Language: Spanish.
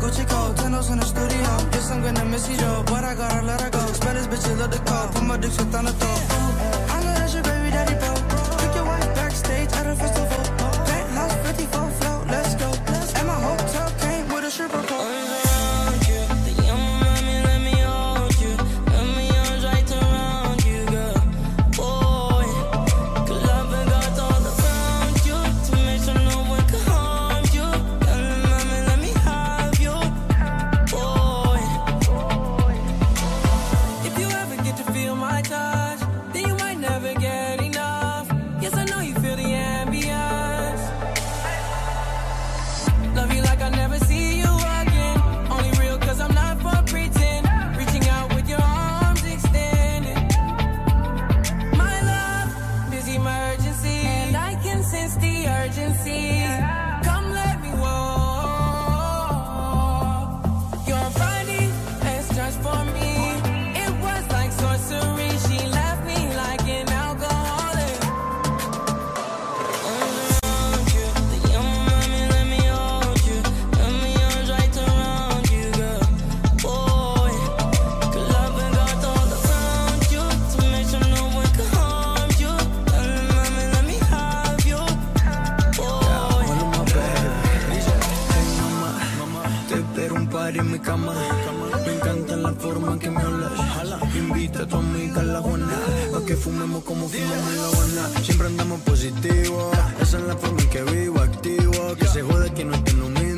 Gucci coat, tendos in the studio. Yes, I'm gonna miss you, yo. But I gotta let her go. Spend this bitch a little cold. Put my dick shit on the top. emergency. en mi cama. Me encanta la forma en que me hablas. Invita a tu amiga a la Juana. Pa' que fumemos como fumamos en la Habana. Siempre andamos positivo. Esa es la forma en que vivo, activo. Que se jode que no te nombre